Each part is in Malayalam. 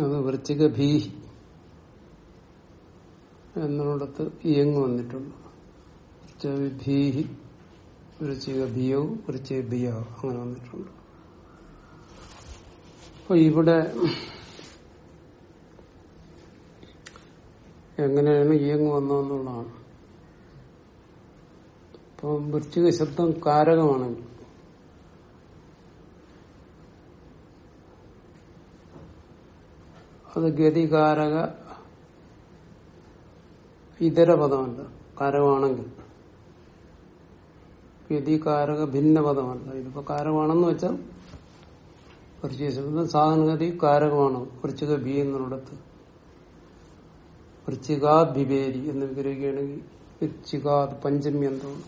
അത് വൃശ്ചിക ഭീഹി എന്നിടത്ത് ഇയങ് വന്നിട്ടുണ്ട്. ഭീഹി വൃശ്ചിക വൃശ്ചിക ബിയോ അങ്ങനെ വന്നിട്ടുണ്ട്. അപ്പൊ ഇവിടെ എങ്ങനെയാണ് ഇയങ് വന്നതെന്നുള്ളതാണ്. അപ്പം വൃശ്ചിക ശബ്ദം കാരകമാണെങ്കിൽ അത് ഗതികാരക ഇതര പദമല്ല. കാരമാണെങ്കിൽ ഗതികാരക ഭിന്ന പദമല്ല. ഇതിപ്പോ കാരമാണെന്ന് വെച്ചാൽ വൃശ്ചിക സാധനഗതി കാരകമാണ്. വൃശ്ചിക ബി എന്നുള്ളത് വൃശ്ചികാത് ബിബേരി എന്ന് വിഗ്രഹിക്കുകയാണെങ്കിൽ വൃശ്ചികാത് പഞ്ചമി എന്താണ്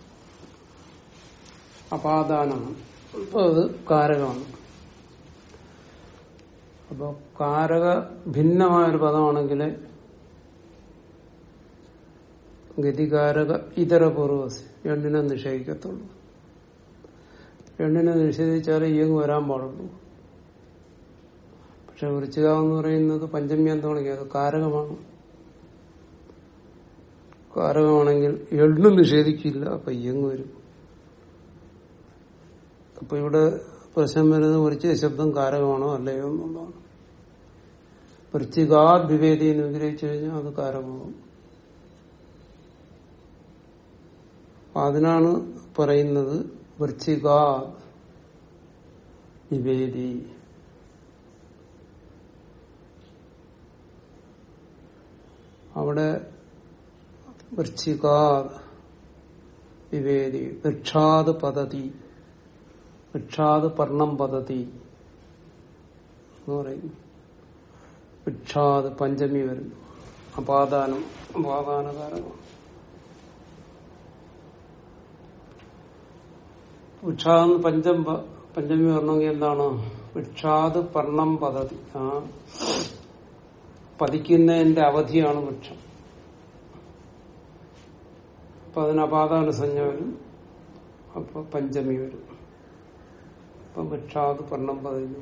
അപാദാനമാണ്. അപ്പോൾ അത് കാരകമാണ്. അപ്പൊ കാരക ഭിന്നമായ ഒരു പദമാണെങ്കിൽ ഗതികാരക ഇതര പൂർവസ് നിഷേധിക്കത്തുള്ളൂ. രണ്ടിനെ നിഷേധിച്ചാലേ ഇയങ്ങ് വരാൻ പാടുള്ളൂ. പക്ഷെ എന്ന് പറയുന്നത് പഞ്ചമി എന്താണെങ്കിൽ അത് കാരകമാണ്. കാരകമാണെങ്കിൽ എണ്ണും നിഷേധിക്കില്ല അപ്പൊ ഇയങ്ങ് വരും. അപ്പൊ ഇവിടെ പ്രശ്നം വരുന്നത് കുറിച്ച് ശബ്ദം കാരകമാണോ അല്ലയോ എന്നുള്ളതാണ്. വൃത്തികാ വിവേദി എന്ന് വിഗ്രഹിച്ചു കഴിഞ്ഞാൽ അത് കാരകമാകും. അതിനാണ് പറയുന്നത് വൃച്ചികാ വിവേദി അവിടെ വൃച്ചികാ വിവേദി വൃക്ഷാത് പദ്ധതി വൃക്ഷാത് പർണം പദ്ധതി എന്ന് പറയുന്നു പഞ്ചമി വരുന്നു അപാദാനം അപാദാനകാരമാണ് വൃക്ഷാന്ന് പഞ്ചം പഞ്ചമി വരണമെങ്കിൽ എന്താണ്? വിക്ഷാദ് പർണം പദ്ധതി ആ പതിക്കുന്നതിന്റെ അവധിയാണ് വൃക്ഷം അപ്പൊ അതിന് അപാദാന സംജ്ഞ വരും. അപ്പൊ പഞ്ചമി വരും. വൃക്ഷാത് പർണം പറയുന്നു.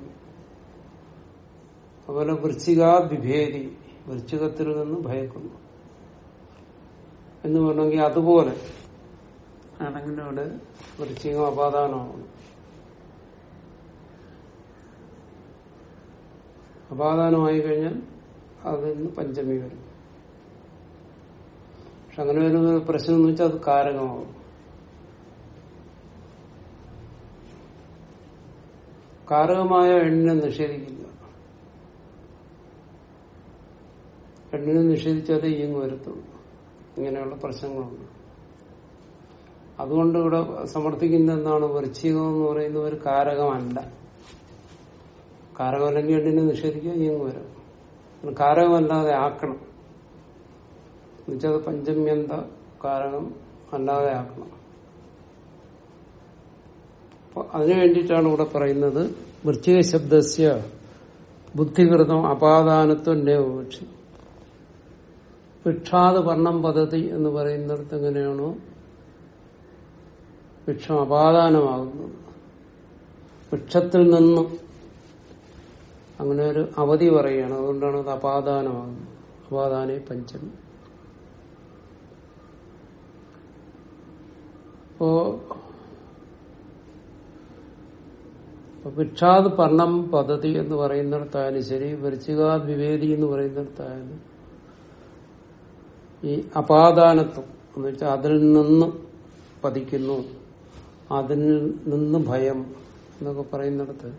അതുപോലെ വൃശ്ചിക വിഭേദി വൃശ്ചികത്തിൽ നിന്ന് ഭയക്കുന്നു. എന്ന് പറഞ്ഞെങ്കിൽ അതുപോലെ ആണെങ്കിൽ ഇവിടെ വൃശ്ചികം അപാദാനമാണ്. അപാദാനമായി കഴിഞ്ഞാൽ അതിൽ നിന്ന് പഞ്ചമി വരും. പക്ഷെ അങ്ങനെ വരുന്ന പ്രശ്നം എന്ന് വെച്ചാൽ അത് കാരകമാകും കാരകമായ എണ്ണിനെ നിഷേധിക്കില്ല എണ്ണിനെ നിഷേധിച്ചത് ഇയങ്ങ് വരുത്തുള്ളൂ ഇങ്ങനെയുള്ള പ്രശ്നങ്ങളുണ്ട്. അതുകൊണ്ട് ഇവിടെ സമർത്ഥിക്കുന്ന എന്താണ്? വൃശ്ചികം എന്ന് പറയുന്ന ഒരു കാരകമല്ല. കാരകമല്ലെങ്കിൽ എണ്ണിനെ നിഷേധിക്കുക ഇയങ്ങ് വരും. കാരകമല്ലാതെ ആക്കണം. എന്നുവെച്ചാൽ പഞ്ചമ്യന്ത കാരകം അല്ലാതെ ആക്കണം. അപ്പൊ അതിനു വേണ്ടിയിട്ടാണ് ഇവിടെ പറയുന്നത് വൃത്തിക ശബ്ദസ്യ ബുദ്ധികൃതം അപാദാനത്വം നേപക്ഷി വിക്ഷാത് വർണം പദ്ധതി എന്ന് പറയുന്നിടത്ത് എങ്ങനെയാണോ വൃക്ഷം അപാദാനമാകുന്നത്. വൃക്ഷത്തിൽ നിന്നും അങ്ങനെ ഒരു അവധി പറയുകയാണ്. അതുകൊണ്ടാണ് അത് അപാദാനമാകുന്നത്. അപാദാനെ പഞ്ചമി. അപ്പോ ഭിക്ഷാത് പർണം പദ്ധതി എന്ന് പറയുന്നിടത്തായാലും ശരി വൃശ്ചികാത് വിവേദി എന്ന് പറയുന്നിടത്തായാലും ഈ അപാദാനത്വം എന്ന് വെച്ചാൽ അതിൽ നിന്ന് പതിക്കുന്നു അതിൽ നിന്ന് ഭയം എന്നൊക്കെ പറയുന്നിടത്ത്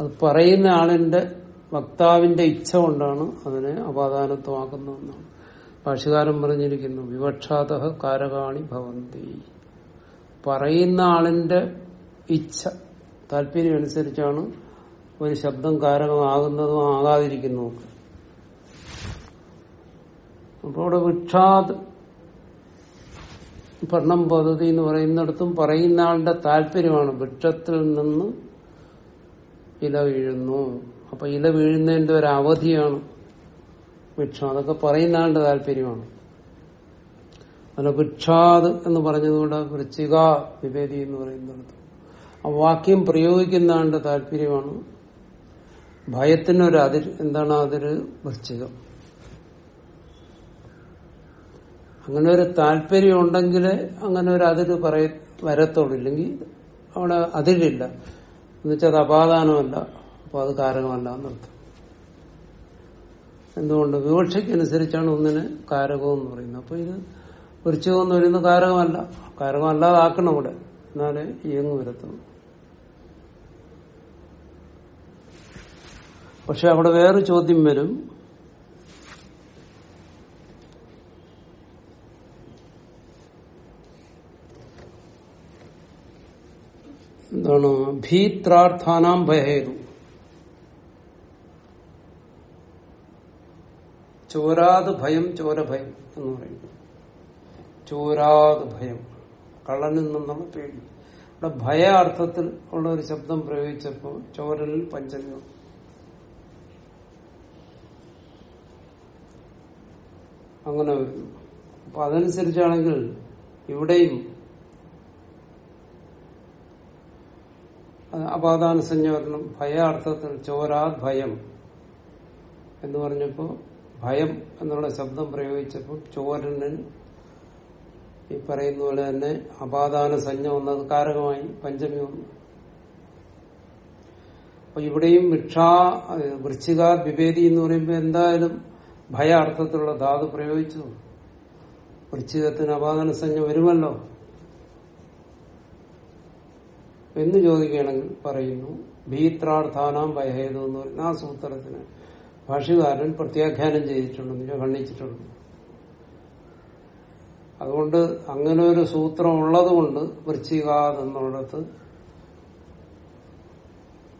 അത് പറയുന്ന ആളിന്റെ വക്താവിന്റെ ഇച്ഛ കൊണ്ടാണ് അതിനെ അപാദാനത്വമാക്കുന്നതെന്നാണ്. ഭാഷകാരൻ പറഞ്ഞിരിക്കുന്നു വിവക്ഷാത കാരകാണി ഭവന്തി. പറയുന്ന ആളിന്റെ ഇച്ഛ താല്പര്യം അനുസരിച്ചാണ് ഒരു ശബ്ദം കാരകമാകുന്നതും ആകാതിരിക്കുന്നതും അപ്പോൾ ഇവിടെ വിക്ഷാദ് പഠനം പദ്ധതി എന്ന് പറയുന്നിടത്തും പറയുന്ന ആളുടെ താല്പര്യമാണ് വൃക്ഷത്തിൽ നിന്ന് ഇല വീഴുന്നു. അപ്പൊ ഇല വീഴുന്നതിന്റെ ഒരു അവധിയാണ് വൃക്ഷം. അതൊക്കെ പറയുന്ന ആളുടെ താല്പര്യമാണ്. അല്ല വൃക്ഷാദ് എന്ന് പറഞ്ഞതുകൊണ്ട് വൃശ്ചിക വിവേദി എന്ന് പറയുന്നിടത്ത്. ആ വാക്യം പ്രയോഗിക്കുന്നതാണ്ട് താല്പര്യമാണ്. ഭയത്തിനൊരു അതിർ എന്താണ് അതിര്? വൃശ്ചികം. അങ്ങനെ ഒരു താല്പര്യം ഉണ്ടെങ്കിൽ അങ്ങനെ ഒരു അതിര് പറയ വരത്തുള്ളൂ. ഇല്ലെങ്കിൽ അവിടെ അതിരില്ല. എന്നുവെച്ചാൽ അത് അപാദാനമല്ല. അപ്പൊ അത് കാരകമല്ല എന്നർത്ഥം. എന്തുകൊണ്ട്? വിവക്ഷയ്ക്കനുസരിച്ചാണ് ഒന്നിന് കാരകം എന്ന് പറയുന്നത്. അപ്പൊ ഇത് വൃശ്ചികം എന്ന് പറയുന്നത് കാരകമല്ല. കാരകമല്ലാതാക്കണം ഇവിടെ എന്നാലേ ഇയങ്ങ് വരത്തുള്ളൂ. പക്ഷെ അവിടെ വേറെ ചോദ്യം വരും. എന്താണ്? ഭീത്രാർത്ഥാനാം ഭയഹേതു ചോരാത് ഭയം ചോരഭയം എന്ന് പറയുന്നു. ചോരാത് ഭയം. കള്ളനിൽ നിന്നുള്ള പേടി. അവിടെ ഭയ അർത്ഥത്തിൽ ഉള്ള ഒരു ശബ്ദം പ്രയോഗിച്ചപ്പോൾ ചോരലിൽ പഞ്ചന്യം അങ്ങനെ വരുന്നു അപ്പൊ അതനുസരിച്ചാണെങ്കിൽ ഇവിടെയും അപാദാന സംജ്ഞ വരണം ഭയ അർത്ഥത്തിൽ ചോരാത് ഭയം എന്ന് പറഞ്ഞപ്പോ ഭയം എന്നുള്ള ശബ്ദം പ്രയോഗിച്ചപ്പോൾ ചോരനിൽ ഈ പറയുന്ന പോലെ തന്നെ അപാദാന സഞ്ജ വന്നത് കാരകമായി പഞ്ചമി വന്നു. അപ്പൊ ഇവിടെയും ഭിക്ഷാ വൃശ്ചിക വിഭേദി എന്ന് പറയുമ്പോൾ എന്തായാലും ഭയ അർത്ഥത്തിലുള്ള ധാതു പ്രയോഗിച്ചു. വൃശ്ചികത്തിന് അപാദന സംഖ്യ വരുമല്ലോ. എന്ന് ചോദിക്കുകയാണെങ്കിൽ പറയുന്നു ഭീത്രാർത്ഥാനാം ഭയഹേതു എന്ന് പറയുന്ന ആ സൂത്രത്തിന് ഭാഷകാരൻ പ്രത്യാഖ്യാനം ചെയ്തിട്ടുണ്ടെന്ന് ഖണ്ഡിച്ചിട്ടുണ്ട്. അതുകൊണ്ട് അങ്ങനെ ഒരു സൂത്രം ഉള്ളതുകൊണ്ട് വൃശ്ചികാത് എന്നുള്ളിടത്ത്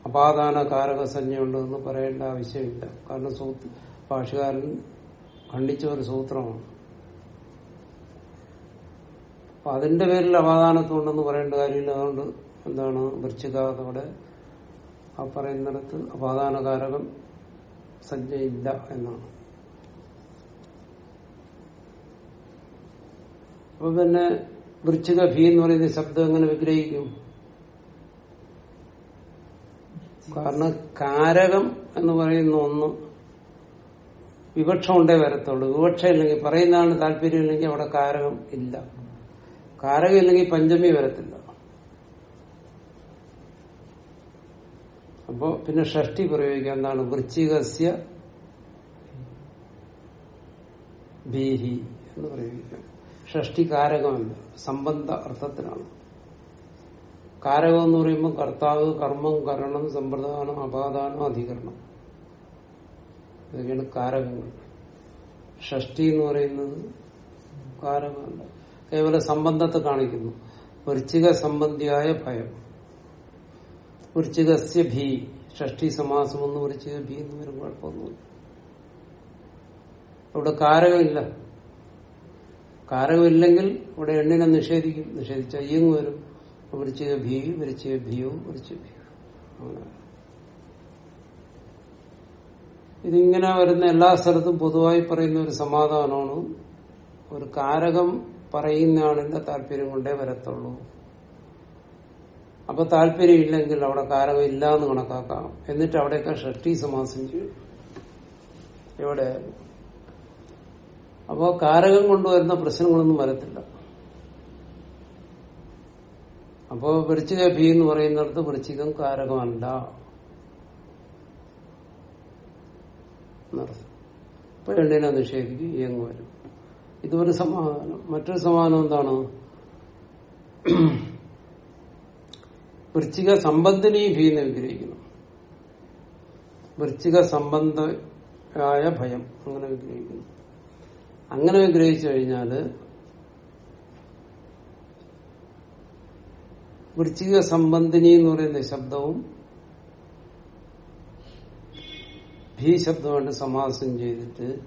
അപാദാന കാരക സംജ്ഞയുണ്ട് എന്ന് പറയേണ്ട ആവശ്യമില്ല. കാരണം സൂത്ര ഭാഷകാരൻ ഖണ്ഡിച്ച ഒരു സൂത്രമാണ്. അപ്പൊ അതിന്റെ പേരിൽ അപാദാനത്തുണ്ടെന്ന് പറയേണ്ട കാര്യമില്ല. അതുകൊണ്ട് എന്താണ് വൃശ്ചികാതോടെ ആ പറയുന്നിടത്ത് അപാദാനകാരകം സജ്ജയില്ല എന്നാണ്. അപ്പൊ പിന്നെ വൃശ്ചിക ഭീ എന്ന് പറയുന്ന ശബ്ദം എങ്ങനെ വിഗ്രഹിക്കും? കാരണം കാരകം എന്ന് പറയുന്ന ഒന്ന് വിവക്ഷ ഉണ്ടേ വരത്തുള്ളൂ. വിവക്ഷ ഇല്ലെങ്കിൽ പറയുന്നതാണ് താല്പര്യം ഇല്ലെങ്കിൽ അവിടെ കാരകം ഇല്ല. കാരകം ഇല്ലെങ്കിൽ പഞ്ചമി വരത്തില്ല. അപ്പോ പിന്നെ ഷഷ്ടി പ്രയോഗിക്കുക. എന്താണ്? വൃശ്ചികസ്യ ഭീഹി എന്ന് പ്രയോഗിക്കാം ഷഷ്ടി കാരകമല്ല. സംബന്ധ അർത്ഥത്തിലാണ്. കാരകം എന്ന് പറയുമ്പോൾ കർത്താവ് കർമ്മം കരണം സമ്പ്രദാനം അപാദാനം അധികരണം. ഇതൊക്കെയാണ് കാരകങ്ങൾ. ഷഷ്ടി എന്ന് പറയുന്നത് കാരകമല്ല കേവല സംബന്ധത്തെ കാണിക്കുന്നു. വൃശ്ചിക സംബന്ധിയായ ഭയം. വൃശ്ചികസ്യ ഭീ. ഷഷ്ടി സമാസം എന്ന് വൃശ്ചിക ഭീ എന്ന് വരും കുഴപ്പമൊന്നുമില്ല. ഇവിടെ കാരകമില്ല. കാരകമില്ലെങ്കിൽ ഇവിടെ എണ്ണിനെ നിഷേധിക്കും. നിഷേധിച്ച വരും. വൃശ്ചിക ഭീ വൃശ്ചിക ഭീയോ വൃശ്ചിക ഭീയോ. അങ്ങനെ. ഇതിങ്ങനെ വരുന്ന എല്ലാ സ്ഥലത്തും പൊതുവായി പറയുന്ന ഒരു സമാധാനമാണ്. ഒരു കാരകം പറയുന്ന ആളിന്റെ താല്പര്യം കൊണ്ടേ വരത്തുള്ളൂ. അപ്പൊ താല്പര്യം ഇല്ലെങ്കിൽ അവിടെ കാരകം ഇല്ല എന്ന് കണക്കാക്കാം എന്നിട്ട് അവിടെയൊക്കെ ഷഷ്ടി സമാസം ചെയ്യും. എവിടെ അപ്പോ കാരകം കൊണ്ടുവരുന്ന പ്രശ്നങ്ങളൊന്നും വരത്തില്ല. അപ്പോ വൃശ്ചിക ഭീ എന്ന് പറയുന്നിടത്ത് വൃശ്ചികം കാരകമല്ല. എന്നർത്ഥം അപ്പൊ എണ്ണിനെ നിഷേധിക്കും ഇയങ്ങ് വരും. ഇതൊരു സമാധാനം മറ്റൊരു സമാധാനം എന്താണ്? വൃശ്ചിക സംബന്ധിനി ഭീന്ന് വിഗ്രഹിക്കുന്നു. വൃശ്ചിക സംബന്ധമായ ഭയം അങ്ങനെ വിഗ്രഹിക്കുന്നു. അങ്ങനെ വിഗ്രഹിച്ചു കഴിഞ്ഞാൽ വൃശ്ചിക സംബന്ധിനി എന്ന് പറയുന്ന ശബ്ദവും ഭീ ശബ്ദമായിട്ട് സമാസം ചെയ്തിട്ട്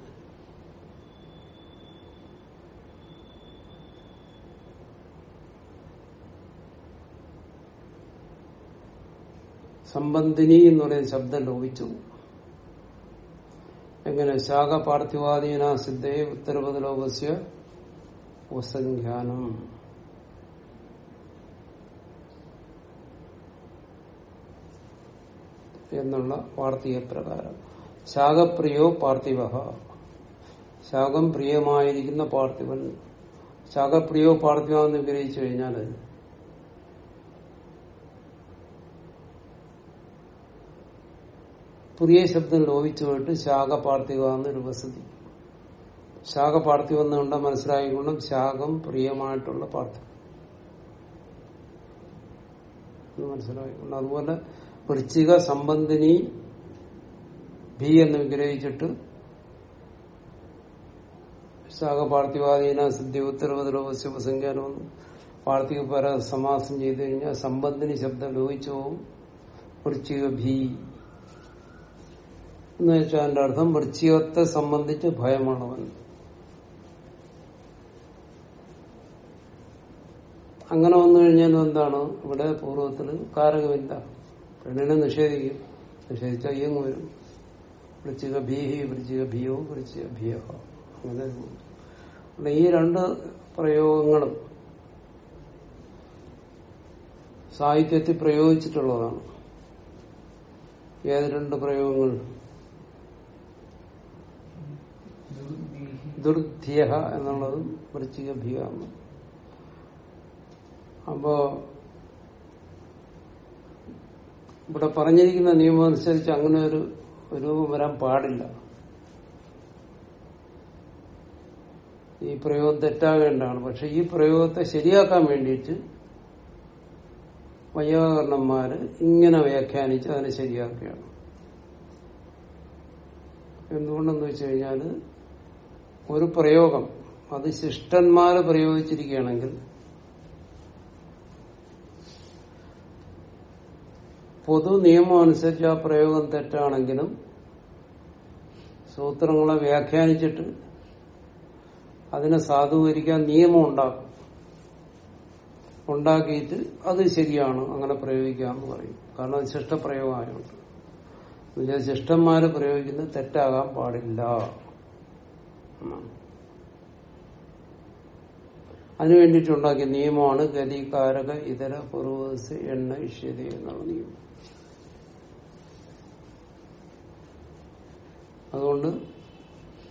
സംബന്ധിനി എന്ന് പറയുന്ന ശബ്ദം ലോപിച്ചു. എങ്ങനെ? ശാഖ പാർത്ഥിവാദീന സിദ്ധേ ഉത്തരപദലോകസ്യ ഉപസംഖ്യാനം. എന്നുള്ള വാർത്തീയ പ്രകാരം. ശാഖപ്രിയോ പാർത്ഥിവ. ശാഖം പ്രിയമായിരിക്കുന്ന പാർത്ഥിവൻ ശാഖപ്രിയോ പാർത്ഥിവ എന്ന് വിഗ്രഹിച്ചു കഴിഞ്ഞാൽ പ്രിയ ശബ്ദം ലോപിച്ചു പോയിട്ട് ശാഖ പാർത്ഥിവ എന്നൊരു വസതി. ശാഖ പാർത്ഥിവം എന്നുകൊണ്ട് മനസ്സിലായിക്കൊണ്ടും ശാഖം പ്രിയമായിട്ടുള്ള പാർത്ഥിവം മനസ്സിലായിക്കൊണ്ട് അതുപോലെ വൃശ്ചിക സംബന്ധിനി ഭി എന്ന് വിഗ്രഹിച്ചിട്ട് ശാഖ പാർത്ഥിവാദീന സിദ്ധി ഉപസംഖ്യാനം പാർത്ഥിക പര സമാസം ചെയ്തു കഴിഞ്ഞാൽ സംബന്ധിനി ശബ്ദം ലോഹിച്ചു പോവും. വൃശ്ചിക ഭീ എന്ന് വെച്ചാൽ അതിന്റെ അർത്ഥം വൃശ്ചികത്തെ സംബന്ധിച്ച് ഭയമാണവൻ അങ്ങനെ വന്നു കഴിഞ്ഞാൽ എന്താണ്? ഇവിടെ പൂർവത്തിൽ കാരകമില്ല. പെണ്ണിനെ നിഷേധിക്കും. നിഷേധിച്ചാൽ ഇയങ്ങ് വരും. വൃശ്ചിക ഭീഹി വൃശ്ചിക ഭിയോ വൃശ്ചിക ഭിയ അങ്ങനെ ഈ രണ്ട് പ്രയോഗങ്ങളും സാഹിത്യത്തിൽ പ്രയോഗിച്ചിട്ടുള്ളതാണ്. ഏത് രണ്ട് പ്രയോഗങ്ങൾ? ദുർധ്യ എന്നുള്ളതും വൃശ്ചിക ഭിയ എന്നും. അപ്പോ ഇവിടെ പറഞ്ഞിരിക്കുന്ന നിയമം അനുസരിച്ച് അങ്ങനെ ഒരു രൂപം വരാൻ പാടില്ല. ഈ പ്രയോഗം തെറ്റാകേണ്ടതാണ്. പക്ഷെ ഈ പ്രയോഗത്തെ ശരിയാക്കാൻ വേണ്ടിയിട്ട് വൈയാകരണന്മാര് ഇങ്ങനെ വ്യാഖ്യാനിച്ച് അതിനെ ശരിയാക്കുകയാണ്. എന്തുകൊണ്ടെന്ന് വെച്ച് കഴിഞ്ഞാൽ ഒരു പ്രയോഗം അത് ശിഷ്ടന്മാര് പ്രയോഗിച്ചിരിക്കുകയാണെങ്കിൽ പൊതു നിയമം അനുസരിച്ച് ആ പ്രയോഗം തെറ്റാണെങ്കിലും സൂത്രങ്ങളെ വ്യാഖ്യാനിച്ചിട്ട് അതിനെ സാധൂകരിക്കാൻ നിയമം ഉണ്ടാക്കും. ഉണ്ടാക്കിയിട്ട് അത് ശരിയാണ് അങ്ങനെ പ്രയോഗിക്കാമെന്ന് പറയും. കാരണം അത് ശിഷ്ടപ്രയോഗമായുണ്ട് എന്നുവെച്ചാൽ ശിഷ്ടന്മാര് പ്രയോഗിക്കുന്നത് തെറ്റാകാൻ പാടില്ല. അതിനു വേണ്ടിയിട്ടുണ്ടാക്കിയ നിയമമാണ് ഗതികാരക ഇതര പൂർവസ് എണ്ണ ഇഷ്യത എന്നുള്ള നിയമം. അതുകൊണ്ട്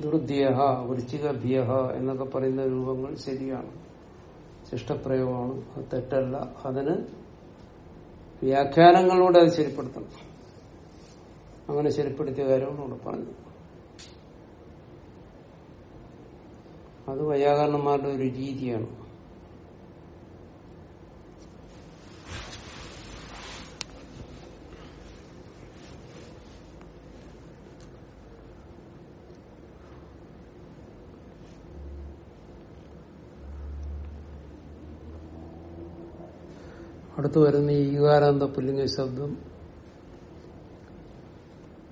ദുർദ്ധ്യഹ വൃശ്ചിക ഭ്യഹ എന്നൊക്കെ പറയുന്ന രൂപങ്ങൾ ശരിയാണ്. ശിഷ്ടപ്രയോഗമാണ്. അത് തെറ്റല്ല. അതിന് വ്യാഖ്യാനങ്ങളിലൂടെ അത് ശരിപ്പെടുത്തണം. അങ്ങനെ ശരിപ്പെടുത്തിയ കാര്യമാണ് ഇവിടെ പറഞ്ഞത്. അത് വൈയാകരണന്മാരുടെ ഒരു രീതിയാണ്. അടുത്തു വരുന്ന ഈ ഈകാരാന്ത പുല്ലിംഗ ശബ്ദം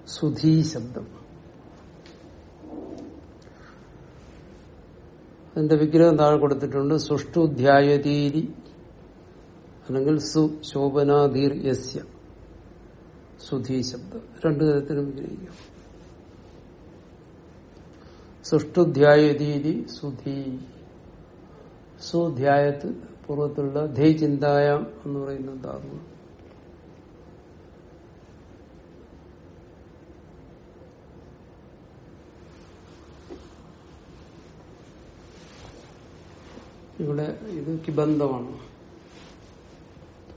സുധീ ശബ്ദം. അതിന്റെ വിഗ്രഹം താഴെ കൊടുത്തിട്ടുണ്ട്. സുഷ്ടുധ്യായതീരി അല്ലെങ്കിൽ സുശോഭനാധീർ യസ്യ. സുധീ ശബ്ദം. രണ്ടു തരത്തിലും വിഗ്രഹിക്കാം. സുഷ്ടുധ്യായതീരി സുധീ. സുധ്യായത്ത് പൂർവത്തിലുള്ള ധൈ ചിന്തായം എന്ന് പറയുന്ന ധാതു. ഇവിടെ ഇത് കിബന്ധമാണ്.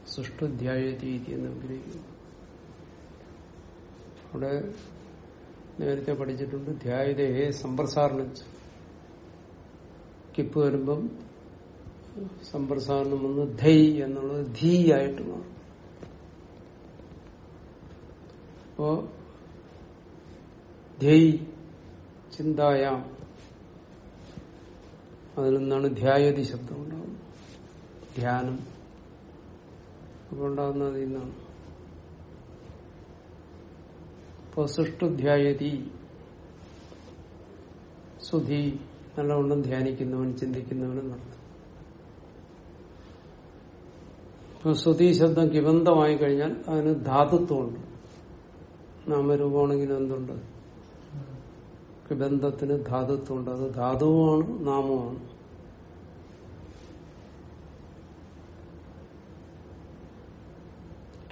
സുഷ്ടുധ്യായതീതി എന്ന് വിഗ്രഹിക്കുന്നു അവിടെ നേരത്തെ പഠിച്ചിട്ടുണ്ട് ധ്യായതയെ സമ്പ്രസാരണം കിപ്പ് വരുമ്പം സമ്പ്രസാരണം വന്ന് ധൈ എന്നുള്ളത് ധീ ആയിട്ട് മാറും. അപ്പോ ധൈ ചിന്തായാം. അതിൽ നിന്നാണ് ധ്യായതി ശബ്ദം ഉണ്ടാകുന്നത് ധ്യാനം. അപ്പൊ ഉണ്ടാകുന്നത് അതിൽ നിന്നാണ്. ഇപ്പോ സുഷ്ടുധ്യായതി സുധി നല്ലവണ്ണം ധ്യാനിക്കുന്നവൻ ചിന്തിക്കുന്നവനും നടത്തും. സുധി ശബ്ദം കിബന്ധമായി കഴിഞ്ഞാൽ അതിന് ധാതുത്വമുണ്ട്. നാമരൂപമാണെങ്കിലും എന്തുണ്ട്? കിബന്ധത്തിന് ധാതുത്വമുണ്ട്. അത് ധാതുവാണ് നാമമാണ്.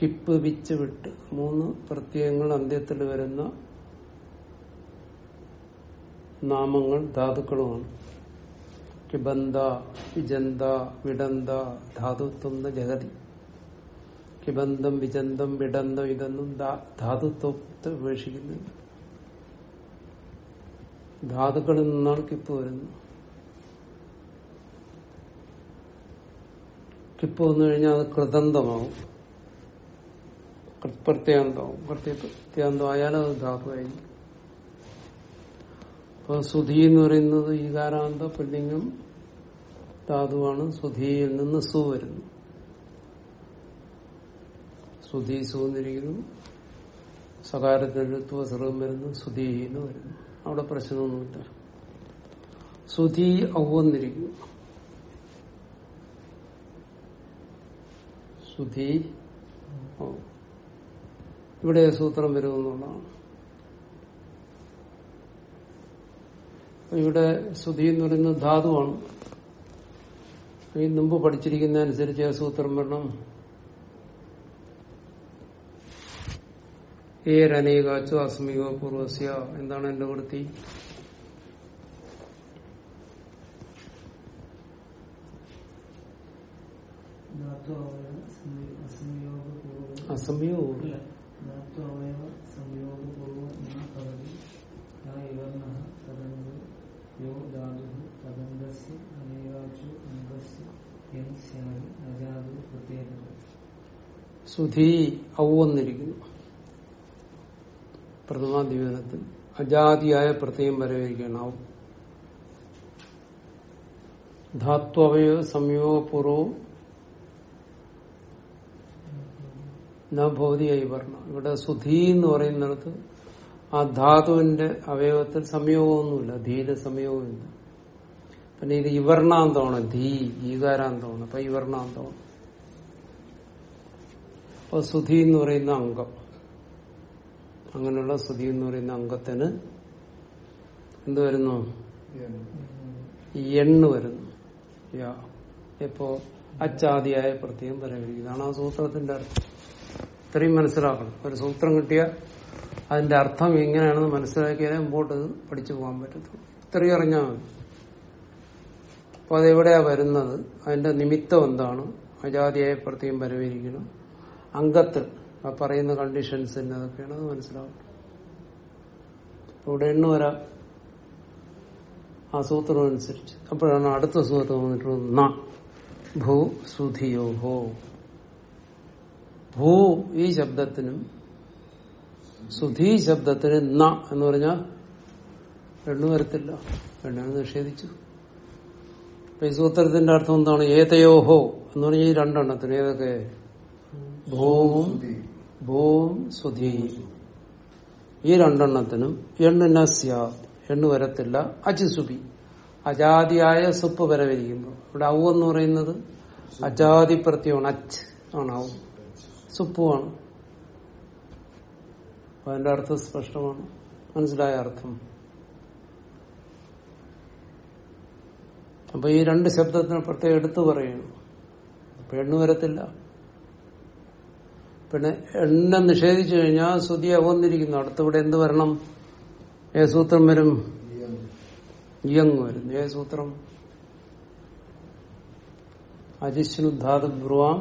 കിപ്പ് വിച്ച് വിട്ട്. മൂന്ന് പ്രത്യയങ്ങൾ അന്ത്യത്തിൽ വരുന്ന നാമങ്ങൾ ധാതുക്കളുമാണ്. കിബന്ധ വിജന്ത വിടന്ത ധാതുത്വം ജഗതി. കിബന്ധം വിചന്തം വിടന്തം ഇതൊന്നും ധാതുത്വത്തെ ഉപേക്ഷിക്കുന്നില്ല ധാതുക്കളിൽ നിന്നാണ് കിപ്പ് വരുന്നത് കിപ്പ് വന്നു കഴിഞ്ഞാൽ അത് കൃതന്തമാവും പ്രത്യാന്തമാവും പ്രത്യാന്തം ആയാലും അത് ധാതുവായി അപ്പൊ സുധി എന്ന് പറയുന്നത് ഈകാരാന്ത പുല്ലിംഗം ധാതുവാണ്. സുധിയിൽ നിന്ന് സു വരുന്നു. സുധി സു എന്നിരിക്കുന്നു സകാരത്തിനെടുത്വ സർവം വരുന്നു സുധി എന്ന് വരുന്നു. അവിടെ പ്രശ്നമൊന്നുമില്ല. സുധീ ഔവന്നിരിക്കുന്നു സുധീ ഇവിടെ സൂത്രം വരുമെന്നുള്ളതാണ്. ഇവിടെ ശ്രുതി എന്ന് പറയുന്നത് ധാതുവാണ്. ഈ മുമ്പ് പഠിച്ചിരിക്കുന്ന അനുസരിച്ച് സൂത്രം വരണം. ഏരനേകാച്ചു അസ്മികോ പൂർവസ്യ. എന്താണ് എന്റെ വൃത്തി? ധാതു അവയവ സംയോ- അസംയോഗപൂർവം പ്രഥമാധിപനത്തിൽ അജാതിയായ പ്രത്യയം വരവിരിക്കണം ഔ ധാത്വവയോ സംയോഗപൂർവവും നഭവതി പറഞ്ഞു ഇവിടെ സുധി എന്ന് പറയുന്നിടത്ത് ആ ധാതുവിന്റെ അവയവത്തിൽ സംയോഗമൊന്നുമില്ല. ധീര സംയോഗമില്ല. പിന്നെ ഇത് ഇവർണാന്തമാണ്. ധീ ഈകാരാന്തമാണ്. അപ്പൊ ഇവർണാന്തമാണ് അപ്പൊ സുധി എന്ന് പറയുന്ന അംഗം. അങ്ങനെയുള്ള സ്ഥിതി എന്ന് പറയുന്ന അംഗത്തിന് എന്ത് വരുന്നു? എണ്ണ് വരുന്നു. യാ. എപ്പോ അച്ചാദിയായ പ്രത്യേകം പറയുന്നത് ഇതാണ് ആ സൂത്രത്തിന്റെ അർത്ഥം. ഇത്രയും മനസ്സിലാക്കണം. ഒരു സൂത്രം കിട്ടിയ അതിന്റെ അർത്ഥം എങ്ങനെയാണെന്ന് മനസ്സിലാക്കിയാലേ മുമ്പോട്ട് പഠിച്ചു പോകാൻ പറ്റത്തുള്ളൂ. ഇത്രയും അറിഞ്ഞാൽ മതി. അപ്പൊ അതെവിടെയാ വരുന്നത്? അതിന്റെ നിമിത്തം എന്താണ്? അജാതിയായ പ്രത്യേകം പരിഹരിക്കണം അംഗത്തിൽ ആ പറയുന്ന കണ്ടീഷൻസ് അതൊക്കെയാണ് അത് മനസ്സിലാവും. ഇവിടെ എണ്ണ വരാം. ആ സൂത്രം അനുസരിച്ച്. അപ്പോഴാണ് അടുത്ത സൂത്രം വന്നിട്ടുള്ളത് ന ഭൂ സുധിയോഹോ ഭൂ ഈ ശബ്ദത്തിനും സുധി ശബ്ദത്തിന് ന എന്ന് പറഞ്ഞാൽ എണ്ണു വരത്തില്ല. എണ്ണ നിഷേധിച്ചു. അപ്പൊ ഈ സൂത്രത്തിന്റെ അർത്ഥം എന്താണ്? ഏതയോഹോ എന്ന് പറഞ്ഞാൽ ഈ രണ്ടെണ്ണത്തിന് ഏതൊക്കെ? ഭൂവും ഭൂവും സുധി ഈ രണ്ടെണ്ണത്തിനും എണ്ണിന സ്യാ എണ്ണു വരത്തില്ല അജിസുബി അജാതിയായ സുപ്പ് വരവിരിക്കുമ്പോൾ ഇവിടെ ഔ എന്ന് പറയുന്നത് അജാതി പ്രത്യമാണ് അച്ച് ആണ് ഔ. സുപ്പുമാണ് അതിന്റെ അർത്ഥം സ്പഷ്ടമാണ്. മനസ്സിലായ അർത്ഥം. അപ്പൊ ഈ രണ്ട് ശബ്ദത്തിന് പ്രത്യേകം എടുത്തു പറയുന്നു. അപ്പൊ എണ്ണു വരത്തില്ല. പിന്നെ എണ്ണ നിഷേധിച്ചു കഴിഞ്ഞാൽ ശ്രുതി അവന്നിരിക്കുന്നു അടുത്തിവിടെ എന്ത് വരണം? ഏ സൂത്രം വരും? ഇയങ് വരും. ഏ സൂത്രം? അജിഷ്ണു ധാതു ബ്രുവാം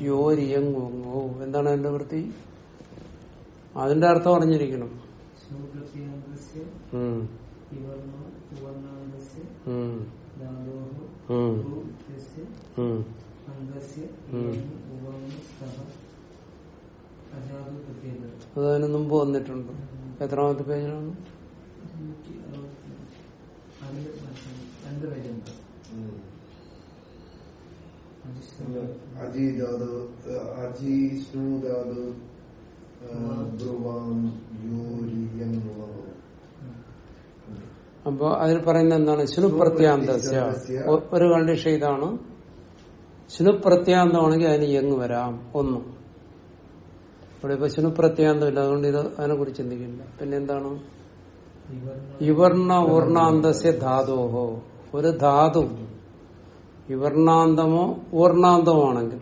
യോരിയങ് ഓ എന്താണ് അതിന്റെ വൃത്തി? അതിന്റെ അർത്ഥം അറിഞ്ഞിരിക്കണം. ഉം, അത് അതിന് മുമ്പ് വന്നിട്ടുണ്ട്. എത്രാമത്തെ പേജിലാണ്? യൂരിയം അപ്പൊ അതിൽ പറയുന്ന എന്താണ്? ശുനുപ്രത്യാന്തസ്യ ഒരു കണ്ടീഷൻ ഇതാണ്. ശുനുപ്രത്യാന്തമാണെങ്കിൽ അതിന് യങ് വരാം. ഒന്ന്. ഇവിടെ പശുവിന് പ്രത്യാന്തമില്ല അതുകൊണ്ട് ഇത് അതിനെ കുറിച്ച് ചിന്തിക്കില്ല. പിന്നെ എന്താണ്? ഇവർണ ഊർണാന്തസ്യ ധാതുഹോ ഒരു ധാതു ഇവർണാന്തമോ ഊർണാന്തമാണെങ്കിൽ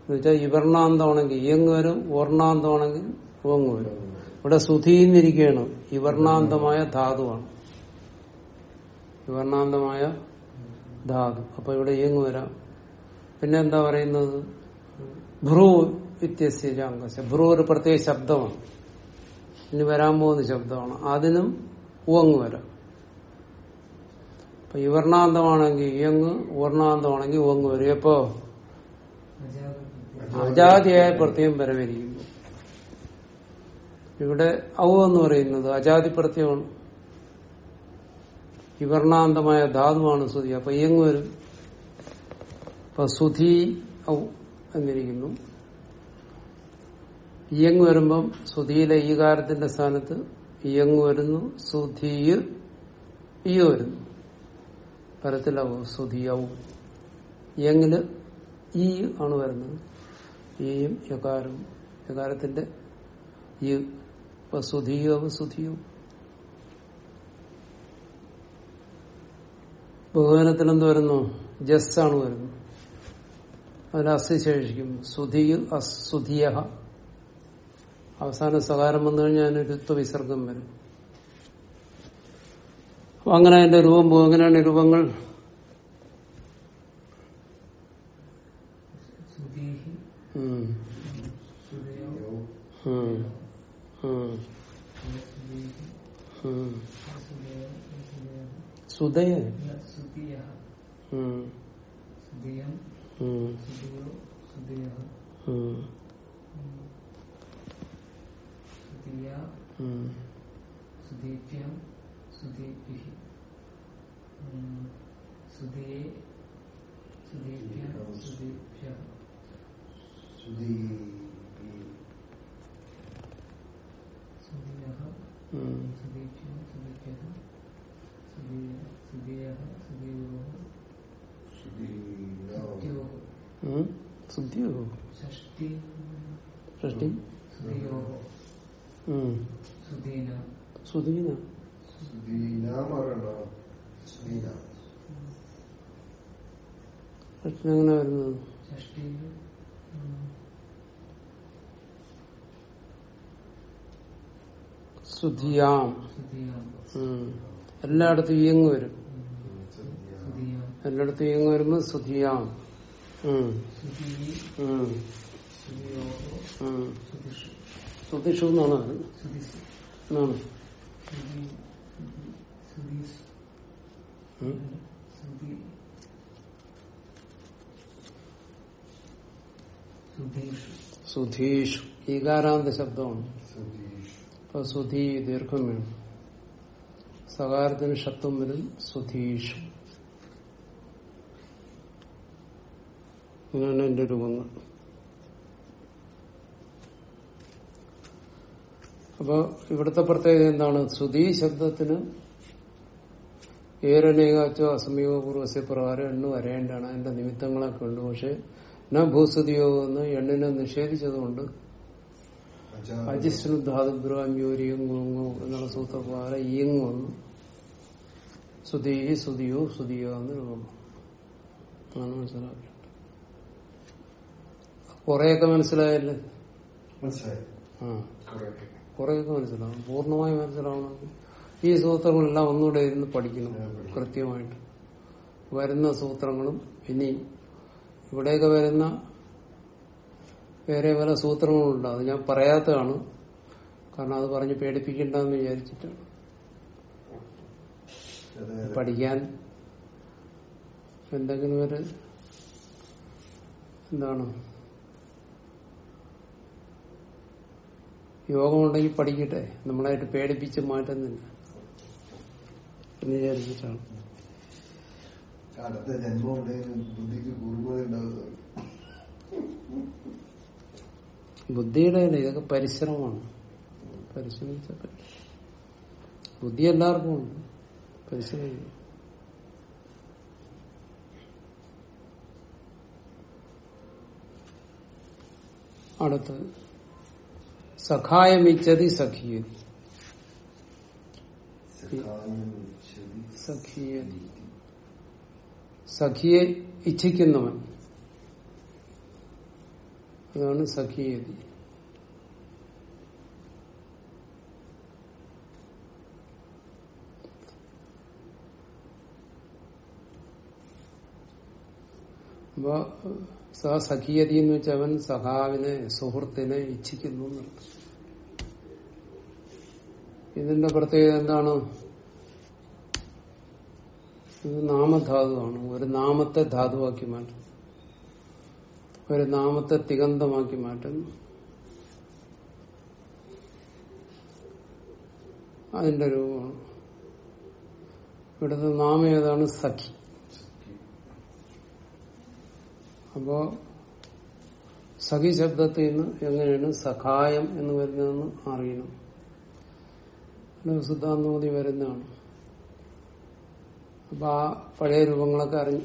എന്നുവെച്ചാൽ ഇവർണാന്തമാണെങ്കിൽ ഇയങ്ങ് വരും ഊർണാന്തമാണെങ്കിൽ ഉവങ്ങ് വരും. ഇവിടെ സുധീന്നിരിക്കുകയാണ്. ഇവർണാന്തമായ ധാതുവാണ്. ഇവർണാന്തമായ ധാതു. അപ്പൊ ഇവിടെ ഇയങ്ങ് വരാം. പിന്നെന്താ പറയുന്നത്? ഭ്രൂ വ്യത്യസ്തങ്കശ ഭ്രൂ ഒരു പ്രത്യേക ശബ്ദമാണ്. ഇനി വരാൻ പോകുന്ന ശബ്ദമാണ്. അതിനും ഉവങ് വരാം. അപ്പൊ ഇവർണാന്തമാണെങ്കിൽ ഇയങ് ഉവർണാന്തമാണെങ്കിൽ ഉവങ് വരും. എപ്പോ? അജാത അജാതിയായ പ്രത്യയം വരവരിക്കുന്നു. ഇവിടെ ഔ എന്ന് പറയുന്നത് അജാതി പ്രത്യമാണ് വിവർണാന്തമായ ധാതുവാണ് ശ്രുതി. അപ്പൊ ഇയങ് വരും. അപ്പൊ സുധി ഔ എന്നിരിക്കുന്നു. ഇയങ് വരുമ്പം സുധിയിലെ ഈകാരത്തിന്റെ സ്ഥാനത്ത് ഇയങ് വരുന്നു സുധീയ് ഈ വരുന്നു. പരത്തിലാവും സുധിയാവും ഇയങ്ങിൽ ഈ ആണ് വരുന്നത്. ഈയും യകാരവും യകാരത്തിന്റെ ഈ ഇപ്പൊ സുധിയോ സുധിയോ ബഹുവനത്തിൽ എന്ത് വരുന്നു? ജസ് ആണ് വരുന്നത്. അതിൽ അസ് ശേഷിക്കും. സുധിയു അസുധിയ അവസാന സകാരം വന്നു കഴിഞ്ഞാൽ അതിന് രുത്വ വിസർഗം വരും. അപ്പൊ അങ്ങനെ അതിന്റെ രൂപം പോകും. എങ്ങനെയാണ് രൂപങ്ങൾ. സുധയോ. ഉം. ഉം. സുധീഹി ഉം. സുധയോ സുധയോ സുധയ സുധിയ ഉം. സുധിയം ഉം. സുധിയോ സുധിയ ഉം. സുധിയ ഉം. സുധീഭ്യം സുധീഭ്യ സുധിയെ സുധീഭ്യം സുധീഭ്യ സുധീ സുധിയ. സുധീഭ്യം സുധീഭ്യ സുധീയ സുധീയ സുധീയോ സുധീ സുധ്യോ. ഷഷ്ടി ഷഷ്ടി സുധിയോ എങ്ങനെ വരുന്നത് സുധിയാം. എല്ലായിടത്തും ഇയങ്ങ് വരും. സുധിയാം. എല്ലായിടത്തും ഇയങ്ങ് വരുമ്പോ സുധിയാം. സുധിഷു. എന്നാണ് എന്നാണ് സുധീഷ് ഈകാരാന്ത ശബ്ദമാണ് അപ്പൊ സുധീ ദീർഘം വേണം സകാരത്തിന് ശബ്ദം വരും സുധീഷു ഇങ്ങനെ എന്റെ രൂപങ്ങൾ അപ്പൊ ഇവിടുത്തെ പ്രത്യേകത എന്താണ്? ശ്രുതി ശബ്ദത്തിന് ഏരനേകാച്ചോ അസമയോ പൂർവസ്യ പ്രകാരം എണ്ണ വരേണ്ടാണ് അതിന്റെ നിമിത്തങ്ങളൊക്കെ ഉണ്ട്. പക്ഷെ ന ഭൂസ്തുതിയോ എന്ന് എണ്ണിനെ നിഷേധിച്ചതുകൊണ്ട് അജിസ്നു ധാതുബ്രാമ്യോരിയും എന്നുള്ള സൂത്രപ്രകാരം ഈങ് വന്നു. സുധീ സുതിയോ സുതിയോ എന്ന് രൂപം. മനസ്സിലാക്കേണ്ടത് കുറെയൊക്കെ മനസ്സിലായല്ലേ? മനസ്സിലായി. ആ. കുറെയൊക്കെ മനസ്സിലാവണം പൂർണമായി മനസ്സിലാവണമെങ്കിൽ ഈ സൂത്രങ്ങളെല്ലാം ഒന്നുകൂടെ ഇരുന്ന് പഠിക്കണം കൃത്യമായിട്ട്. വരുന്ന സൂത്രങ്ങളും ഇനി ഇവിടെയൊക്കെ വരുന്ന വേറെ പല സൂത്രങ്ങളുണ്ട്. അത് ഞാൻ പറയാത്തതാണ്. കാരണം അത് പറഞ്ഞ് പേടിപ്പിക്കണ്ടെന്ന് വിചാരിച്ചിട്ടാണ്. പഠിക്കാൻ എന്തെങ്കിലും ഒരു എന്താണ് യോഗമുണ്ടെങ്കിൽ പഠിക്കട്ടെ. നമ്മളായിട്ട് പേടിപ്പിച്ച് മാറ്റുന്നില്ല. എന്ന് വിചാരിച്ചിട്ടാണ്. അടുത്ത ബുദ്ധിയുടെ ഇതൊക്കെ പരിശ്രമമാണ്. പരിശ്രമിച്ച ബുദ്ധി എല്ലാവർക്കും ഉണ്ട്. പരിശ്രമിക്കും. അടുത്തത്. സഖായമിച്ചതി സഖിയതി സഖായം. സഖിയെ. ഇച്ഛിക്കുന്നവൻ. അതാണ് സഖിയതി. അപ്പൊ സഖീയതി എന്ന് വെച്ചാൽ അവൻ സഖാവിനെ സുഹൃത്തിനെ ഇച്ഛിക്കുന്നു എന്നർത്ഥം ഇതിന്റെ പ്രത്യേകത എന്താണ്? ഇത് നാമധാതുവാണ്. ഒരു നാമത്തെ ധാതുവാക്കി മാറ്റും ഒരു നാമത്തെ തികന്തമാക്കി മാറ്റുന്നു. അതിന്റെ രൂപമാണ്. ഇവിടുത്തെ നാമം ഏതാണ്? സഖി. അപ്പോ സഖി ശബ്ദത്തിൽ നിന്ന് എങ്ങനെയാണ് സഖായം എന്ന് വരുന്നതെന്ന് അറിയണം. സിദ്ധാന്തമതി വരുന്നതാണ്. അപ്പൊ ആ പഴയ രൂപങ്ങളൊക്കെ അറിഞ്ഞ്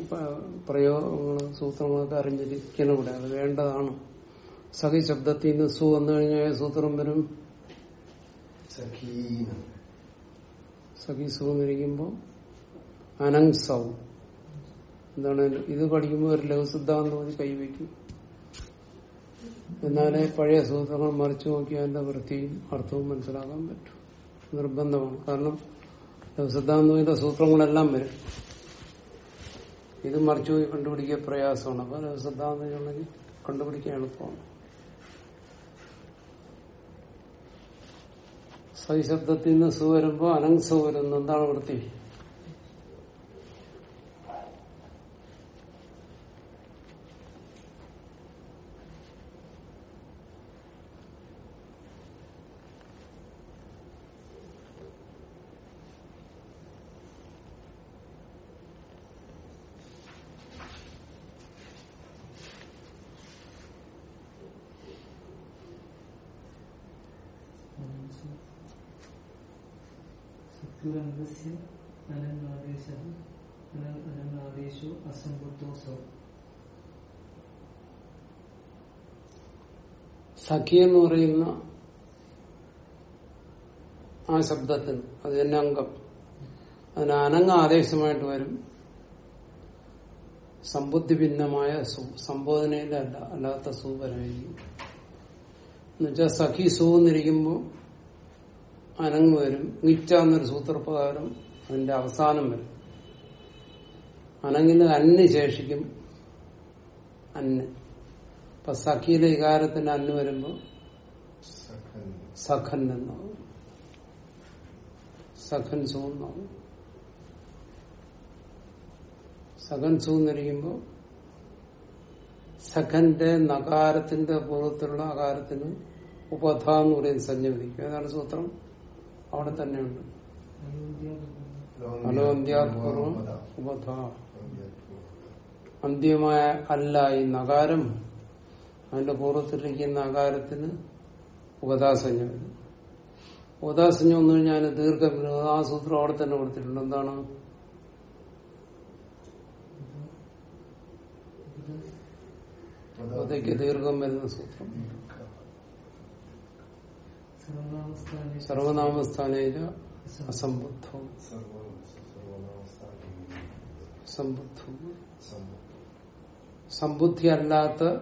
പ്രയോഗങ്ങൾ സൂത്രങ്ങളൊക്കെ അറിഞ്ഞിരിക്കണം ഇവിടെ അത് വേണ്ടതാണ്. സഖി ശബ്ദത്തിൽ നിന്ന് സു വന്നു കഴിഞ്ഞാൽ സൂത്രം വരും. സഖീന സഖി സു എന്നിരിക്കുമ്പോൾ അനങ് സൗ. എന്താണ് ഇത്? പഠിക്കുമ്പോൾ ഒരു ലഘുസിദ്ധാന്തമതി കൈവയ്ക്കും. എന്നാലേ പഴയ സൂത്രങ്ങൾ മറിച്ചു നോക്കിയാൽ അതിന്റെ വൃത്തിയും അർത്ഥവും മനസ്സിലാക്കാൻ പറ്റും. നിർബന്ധമാണ്. കാരണം സിദ്ധാന്തമിത സൂത്രങ്ങളെല്ലാം വരും. ഇത് മറിച്ചു പോയി കണ്ടുപിടിക്കുക പ്രയാസമാണ്. അപ്പൊ ലഘുസിദ്ധാന്തമുണ്ടെങ്കിൽ കണ്ടുപിടിക്കാൻ എളുപ്പമാണ് സവിശബ്ദത്തിൽ നിന്ന് സു വരുമ്പോ അനങ് സു വരുന്നു എന്താണ് വൃത്തി? സഖി എന്ന് പറയുന്ന ആ ശബ്ദത്തിന് അത് തന്നെ അംഗം. അതിന് അനങ്ങ ആദേശമായിട്ട് വരും. സമ്പുദ്ധി ഭിന്നമായ സംബോധനയിലല്ല അല്ലാത്ത സൂ പരമായിരിക്കും. എന്നുവെച്ചാൽ സഖി സൂ എന്നിരിക്കുമ്പോൾ അനങ്ങ് വരും. നിച്ച എന്നൊരു സൂത്രപ്രകാരം അതിന്റെ അവസാനം വരും. അനങ്ങിന് അന്ന് ശേഷിക്കും അന്ന്. ഇപ്പൊ സഖിയിലെ വികാരത്തിന് അന്ന് വരുമ്പോ സഖൻ എന്നാവും. സഖൻ സൂന്നാവും സഖൻ സൂന്നിരിക്കുമ്പോ സഖന്റെ നകാരത്തിന്റെ പൂർവത്തിലുള്ള അകാരത്തിന് ഉപധ എന്ന് പറയുന്ന സഞ്ജ വിധിക്കും സൂത്രം. അവിടെ തന്നെയുണ്ട് അലോന്ത്യാപൂർവം ഉപധ. അന്ത്യമായ അല്ല ഈ നകാരം അതിന്റെ പൂർവത്തിലിരിക്കുന്ന ആകാരത്തിന് ഉപദാസഞ്ജ ഉപദാസഞ്ജ വന്നു കഴിഞ്ഞാൽ ദീർഘം ആ സൂത്രം അവിടെ തന്നെ കൊടുത്തിട്ടുണ്ട്. എന്താണ്? ദീർഘം വരുന്ന സൂത്രം. സർവനാമസ്ഥാനയില അസംബുദ്ധം. സമ്പുദ്ധവും സമ്പുദ്ധി അല്ലാത്ത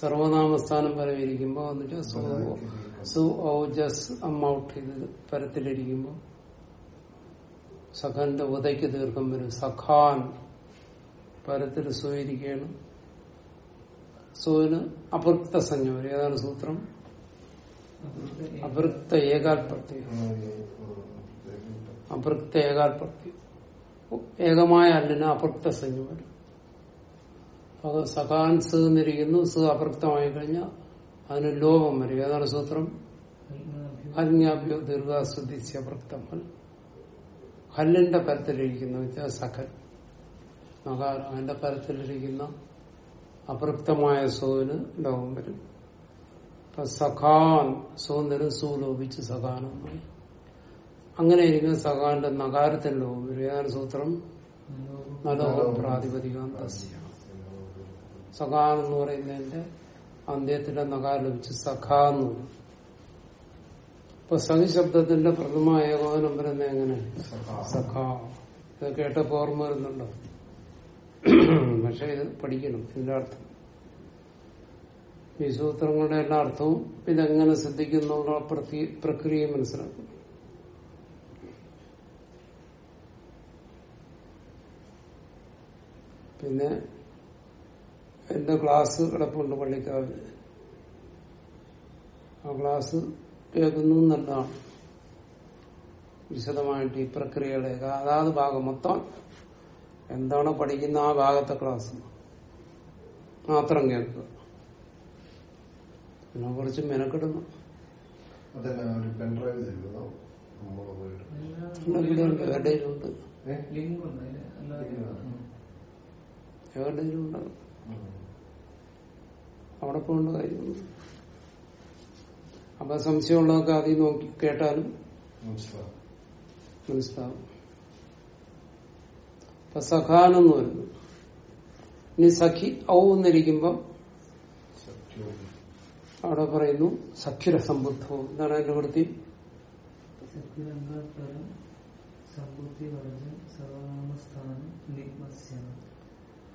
സർവനാമസ്ഥാനം വരെ ഇരിക്കുമ്പോ എന്ന് സു- സു ഔജസ് അമ്മൌട്ട് ഇത് പരത്തിലിരിക്കുമ്പോ സഖന്റെ ഉദയ്ക്ക് ദീർഘം വരും. സഖാൻ പരത്തിൽ സുയിരിക്കുകയാണ് സുവിന് അപൃക്ത സംജ്ഞ വരും. ഏതാണ് സൂത്രം? അപൃക്ത ഏകാൽ അപൃക്ത ഏകാൽ ഏകമായ അല്ലിന് അപൃക്ത സംജ്ഞ വരും അത് സഖാൻ സ് എന്നിരിക്കുന്നു സ് അപൃക്തമായി കഴിഞ്ഞാൽ അതിന് ലോപം വരും. ഏതാണ് സൂത്രം? അജ്ഞാഭ്യോ ദീർഘാസ്വദിച്ച് അപൃക്തം ഹല്ലിന്റെ പരത്തിലിരിക്കുന്ന സഖൻ. നകാരം അതിന്റെ പരത്തിലിരിക്കുന്ന അപൃക്തമായ സുവിന് ലോകം വരും. സഖാൻ സോന്നിന് സൂ ലോപിച്ച് സഖാനമായി അങ്ങനെ ഇരിക്കുന്ന സഖാന്റെ നകാരത്തിൽ ലോകം സൂത്രം നലോകം പ്രാതിപതികാന്തസ്യ സഖാൻ എന്ന് പറയുന്നതിന്റെ അന്ത്യത്തിന്റെ നകാരം ലഭിച്ച് സഖാ എന്ന് പറയും. ഇപ്പൊ സഖി ശബ്ദത്തിന്റെ പ്രഥമ ഏകോപനം വരുന്നത് എങ്ങനെ? സഖാ. ഇത് കേട്ടപ്പോ ഓർമ്മ വരുന്നുണ്ടോ? പക്ഷെ ഇത് പഠിക്കണം ഇതിന്റെ അർത്ഥം. ഈ സൂത്രങ്ങളുടെ എല്ലാ അർത്ഥവും ഇതെങ്ങനെ ശ്രദ്ധിക്കുന്നു പ്രക്രിയ മനസ്സിലാക്കും. പിന്നെ എന്റെ ക്ലാസ് കിടപ്പുണ്ട് പള്ളിക്കാവിൽ ആ ക്ലാസ് കേൾക്കുന്നു നല്ലതാണ് വിശദമായിട്ട് ഈ പ്രക്രിയകളെ അതാത് ഭാഗം മൊത്തം എന്താണോ പഠിക്കുന്ന ആ ഭാഗത്തെ ക്ലാസ് മാത്രം കേൾക്കുക. അല്ലാതെ കുറച്ച് മെനക്കെടുന്നു. അവിടെ പോകേണ്ട കാര്യമൊന്നും അപ്പൊ സംശയമുള്ളതൊക്കെ ആദ്യം നോക്കി കേട്ടാലും മനസ്സിലാവും. അപ്പൊ സഖാനെന്ന് വരുന്നു ഇനി സഖി ഔ എന്നിരിക്കുമ്പോ അവിടെ പറയുന്നു സഖ്യര സമ്പുദ്ധവും എന്താണ് അതിന്റെ വൃത്തി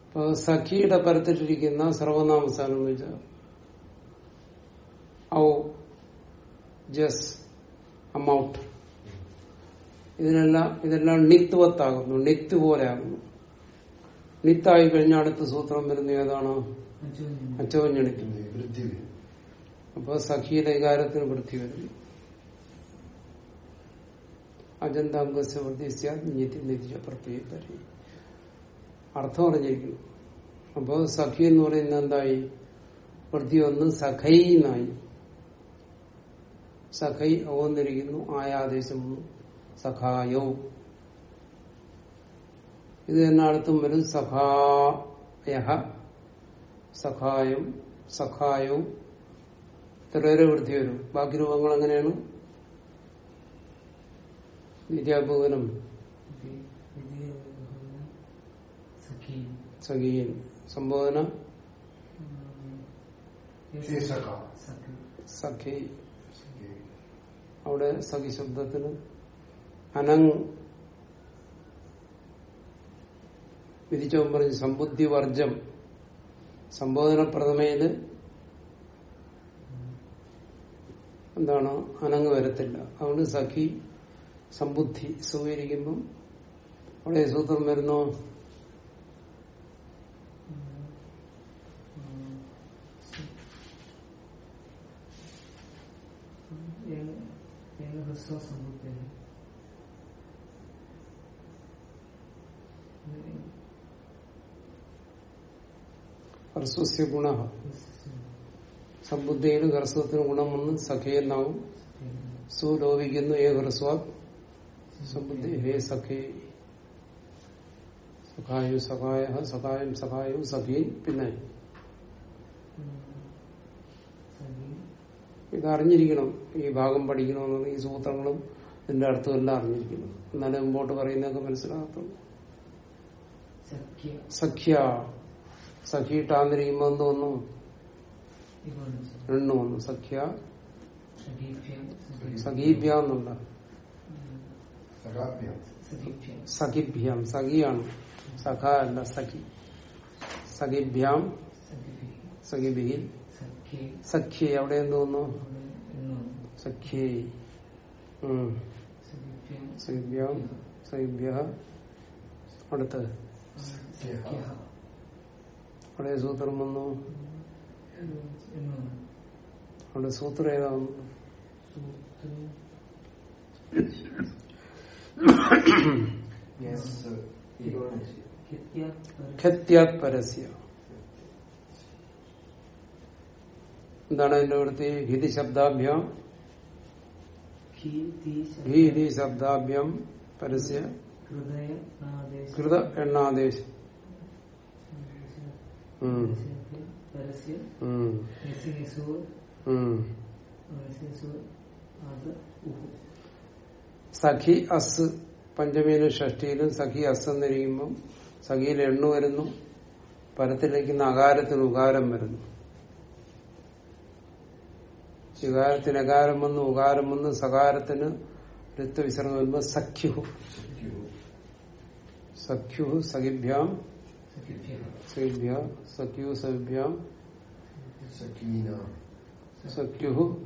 അപ്പൊ സഖിയുടെ പരത്തിട്ടിരിക്കുന്ന സർവനാമസ്ഥാനം എന്ന് വെച്ചാൽ ഔ ജസ് അമൗട്ട് ഇതിനെല്ലാം ഇതെല്ലാം നിത്വത്താകുന്നു നിത്ത് പോലെ ആകുന്നു നിത്തായി കഴിഞ്ഞ അടുത്ത സൂത്രം വരുന്ന ഏതാണ്? അജോന്യം അച്ചോഞ്ഞണിക്കും പിന്നെ വൃത്തി വരും. അപ്പൊ സഖിയുടെ വികാരത്തിന് വൃത്തി വരുന്നു അജന്താംഗസ്യ അർത്ഥം അറിഞ്ഞിരിക്കുന്നു. അപ്പൊ സഖി എന്ന് പറയുന്നത് എന്തായി? വൃത്തി വന്ന് സഖൈന്നായി സഖൈ ഓന്നിരിക്കുന്നു ആയാദേശം സഖായോ. ഇത് തന്നെ വരും സഖായ സഖായം. സഖായവും ഇത്രയേറെ വൃത്തി വരും? ബാക്കി രൂപങ്ങൾ എങ്ങനെയാണ്? നിര്യാപകനും സഖി സഖീൻ. സംബോധന. സഖി. അവിടെ സഖി ശബ്ദത്തിന്. അനങ്. വിധിച്ചവൻ പറഞ്ഞു സമ്പുദ്ധി വർജം സംബോധന പ്രഥമയിൽ എന്താണ് അനങ്ങ് വരത്തില്ല. അതുകൊണ്ട് സഖി സമ്പുദ്ധി സ്വീകരിക്കുമ്പം അവിടെ സൂത്രം വരുന്നു. ഹ്രസ്വസ്യ ഗുണ. സമ്പുദ്ധിയിൽ ഹർസ്വത്തിന് ഗുണം വന്ന് സഖിയെന്നാവും. സുലോപിക്കുന്നു ഏ ഹ്രസ്വ സബുദ്ധി ഹേ സഖേ. സഖായു സഖായ സഖായം സഖായു സഖീൻ പിന്നെ ഇതറിഞ്ഞിരിക്കണം. ഈ ഭാഗം പഠിക്കണമെന്ന് ഈ സൂത്രങ്ങളും ഇതിന്റെ അർത്ഥം എല്ലാം അറിഞ്ഞിരിക്കണം എന്നാലും മുമ്പോട്ട് പറയുന്നതൊക്കെ മനസ്സിലാകത്തുള്ളൂ. സഖ്യ. സഖ്യ. സഖിയിട്ടാന്നിരിക്കുമ്പോ എന്ത് ഇതാണ് സഖ്യ. സഖീഭ്യം സഖീഭ്യ. എന്നുള്ള. സഖാഭ്യം. സഖിയാണ്. സഖ അല്ല സഖി. സഖിഭ്യാം. സഖിഭി സഖിഭി സഖ്യ. അവിടെ എന്ത് വന്നു? എന്നും സഖ്യേ. സഖീഭ്യം. സഖിഭ്യാം. അടുത്ത് അവിടെ സൂത്രം വന്നു. അവിടെ സൂത്രം ഏതാവും? പരസ്യ എന്താണ് അതിന്റെ വൃത്തി? ഹിതി ശബ്ദാഭ്യം. ഭീതി ശബ്ദാഭ്യം പരസ്യ. കൃത എണ്ണാദേശം. സഖി അസ് പഞ്ചമിയിലും ഷഷ്ടിയിലും സഖി അസ് എന്നിരിക്കുമ്പം സഖിയിൽ എണ്ണു വരുന്നു. പരത്തിലേക്കുന്ന അകാരത്തിന് ഉകാരം വരുന്നു. ശികാരത്തിന് അകാരം വന്ന് ഉകാരം വന്ന് സകാരത്തിന് രക്തവിസർഗം വരുമ്പോ സഖ്യു. സഖ്യു സഖിഭ്യാം. സഖ്യു സഖിഭ്യാം. സഖ്യുഹു?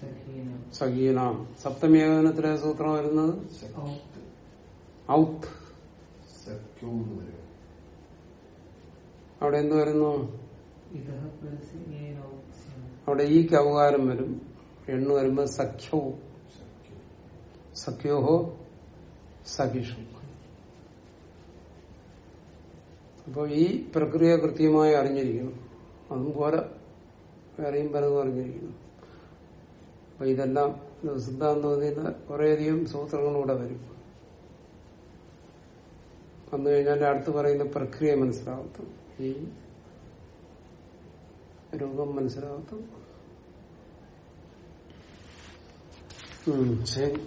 സഖീന സഖീനാം സപ്തമി ഏകദിനത്തിലെ സൂത്രം വരുന്നത്? ഔത്ത്. അവിടെ എന്ത് വരുന്നു? അവിടെ ഈ കൗകാരം വരും. എണ്ണു വരുമ്പോ സഖ്യവും സഖ്യം സഖ്യോഹോ? സഖിഷു. അപ്പൊ ഈ പ്രക്രിയ കൃത്യമായി അറിഞ്ഞിരിക്കണം. അതും പോലെ വേറെയും പലതും അറിഞ്ഞിരിക്കണം. അപ്പൊ ഇതെല്ലാം ഇത് സിദ്ധാന്തത്തിൽ കുറേയധികം സൂത്രങ്ങളൂടെ വരും. വന്നു കഴിഞ്ഞാൽ അടുത്ത് പറയുന്ന പ്രക്രിയ മനസ്സിലാകത്തും ഈ രൂപം മനസ്സിലാകത്തും ശരി.